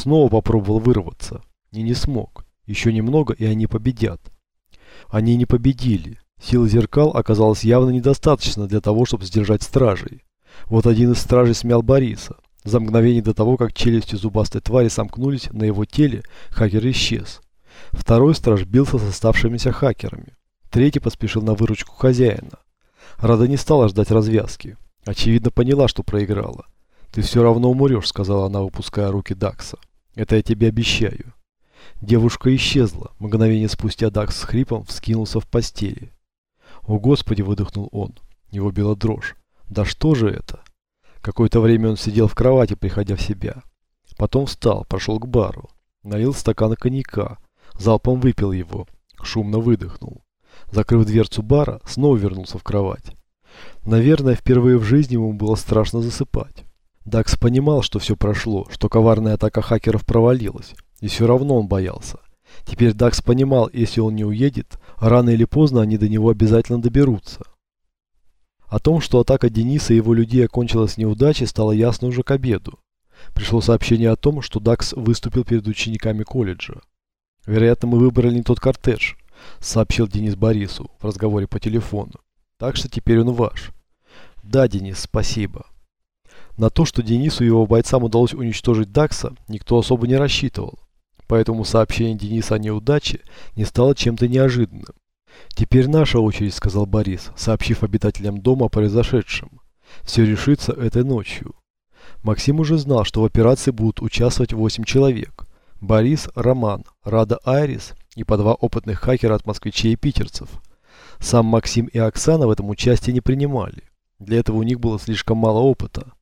Снова попробовал вырваться. И не смог. Еще немного, и они победят. Они не победили. Силы зеркал оказалось явно недостаточно для того, чтобы сдержать стражей. Вот один из стражей смял Бориса. За мгновение до того, как челюсти зубастой твари сомкнулись на его теле, хакер исчез. Второй страж бился с оставшимися хакерами. Третий поспешил на выручку хозяина. Рада не стала ждать развязки. Очевидно поняла, что проиграла. «Ты все равно умрешь», — сказала она, выпуская руки Дакса. «Это я тебе обещаю». Девушка исчезла. Мгновение спустя Дакс с хрипом вскинулся в постели. «О, Господи!» — выдохнул он. Его била дрожь. «Да что же это?» Какое-то время он сидел в кровати, приходя в себя. Потом встал, прошел к бару. Налил стакан коньяка. Залпом выпил его. Шумно выдохнул. Закрыв дверцу бара, снова вернулся в кровать. Наверное, впервые в жизни ему было страшно засыпать. Дакс понимал, что все прошло, что коварная атака хакеров провалилась. И все равно он боялся. Теперь Дакс понимал, если он не уедет, рано или поздно они до него обязательно доберутся. О том, что атака Дениса и его людей окончилась неудачей, стало ясно уже к обеду. Пришло сообщение о том, что Дакс выступил перед учениками колледжа. «Вероятно, мы выбрали не тот кортеж», — сообщил Денис Борису в разговоре по телефону. «Так что теперь он ваш». «Да, Денис, спасибо». На то, что Денису и его бойцам удалось уничтожить Дакса, никто особо не рассчитывал. Поэтому сообщение Дениса о неудаче не стало чем-то неожиданным. «Теперь наша очередь», — сказал Борис, сообщив обитателям дома о произошедшем. «Все решится этой ночью». Максим уже знал, что в операции будут участвовать 8 человек. Борис, Роман, Рада Айрис и по два опытных хакера от москвичей и питерцев. Сам Максим и Оксана в этом участие не принимали. Для этого у них было слишком мало опыта.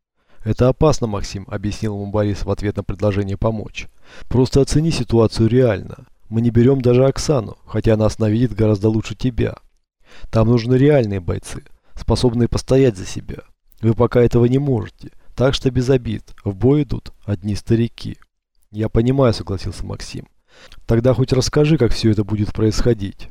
«Это опасно, Максим», — объяснил ему Борис в ответ на предложение помочь. «Просто оцени ситуацию реально. Мы не берем даже Оксану, хотя она нас навидит гораздо лучше тебя. Там нужны реальные бойцы, способные постоять за себя. Вы пока этого не можете, так что без обид. В бой идут одни старики». «Я понимаю», — согласился Максим. «Тогда хоть расскажи, как все это будет происходить».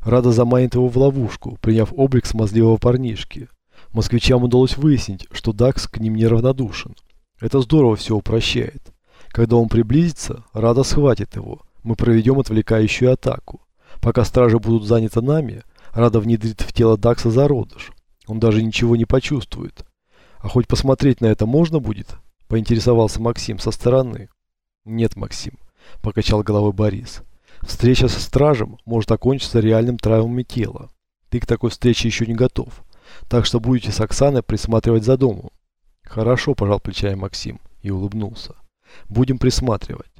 Рада заманит его в ловушку, приняв облик смазливого парнишки. Москвичам удалось выяснить, что Дакс к ним неравнодушен. Это здорово все упрощает. Когда он приблизится, Рада схватит его. Мы проведем отвлекающую атаку. Пока стражи будут заняты нами, Рада внедрит в тело Дакса зародыш. Он даже ничего не почувствует. А хоть посмотреть на это можно будет? Поинтересовался Максим со стороны. Нет, Максим, покачал головой Борис. Встреча со стражем может окончиться реальным травмами тела. Ты к такой встрече еще не готов. Так что будете с Оксаной присматривать за домом. Хорошо, пожал плечами Максим и улыбнулся. Будем присматривать.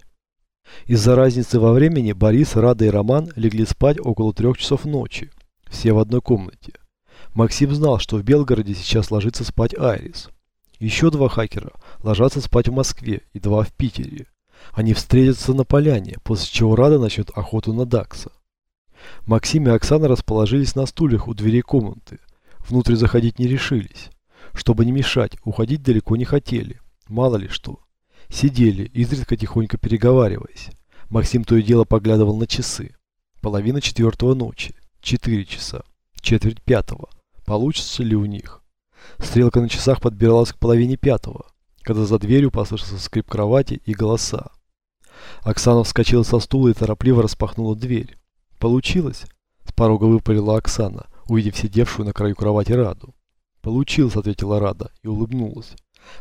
Из-за разницы во времени Борис, Рада и Роман легли спать около трех часов ночи. Все в одной комнате. Максим знал, что в Белгороде сейчас ложится спать Айрис. Еще два хакера ложатся спать в Москве и два в Питере. Они встретятся на поляне, после чего Рада начнет охоту на Дакса. Максим и Оксана расположились на стульях у дверей комнаты. Внутрь заходить не решились. Чтобы не мешать, уходить далеко не хотели. Мало ли что. Сидели, изредка тихонько переговариваясь. Максим то и дело поглядывал на часы. Половина четвертого ночи. Четыре часа. Четверть пятого. Получится ли у них? Стрелка на часах подбиралась к половине пятого, когда за дверью послышался скрип кровати и голоса. Оксана вскочила со стула и торопливо распахнула дверь. «Получилось?» С порога выпалила Оксана, увидев сидевшую на краю кровати Раду. «Получилось», — ответила Рада и улыбнулась.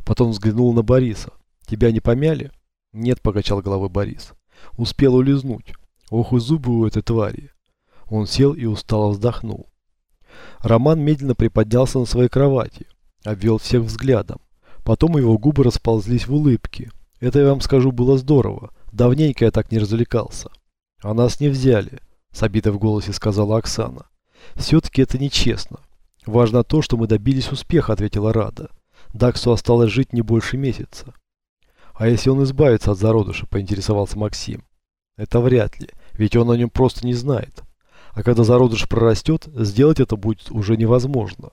Потом взглянула на Бориса. «Тебя не помяли?» «Нет», — покачал головой Борис. «Успел улизнуть. Ох и зубы у этой твари». Он сел и устало вздохнул. Роман медленно приподнялся на своей кровати, обвел всех взглядом. Потом его губы расползлись в улыбке. Это, я вам скажу, было здорово. Давненько я так не развлекался. А нас не взяли, с обидой в голосе сказала Оксана. Все-таки это нечестно. Важно то, что мы добились успеха, ответила Рада. Даксу осталось жить не больше месяца. А если он избавится от зародыша, поинтересовался Максим. Это вряд ли, ведь он о нем просто не знает. А когда зародыш прорастет, сделать это будет уже невозможно.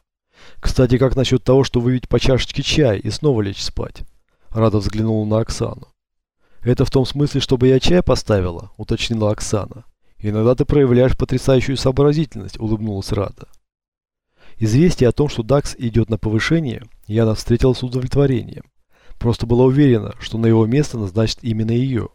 Кстати, как насчет того, что выпить по чашечке чая и снова лечь спать? Рада взглянула на Оксану. Это в том смысле, чтобы я чай поставила, уточнила Оксана. «Иногда ты проявляешь потрясающую сообразительность», — улыбнулась Рада. Известие о том, что Дакс идет на повышение, Яна встретила с удовлетворением. Просто была уверена, что на его место назначат именно ее.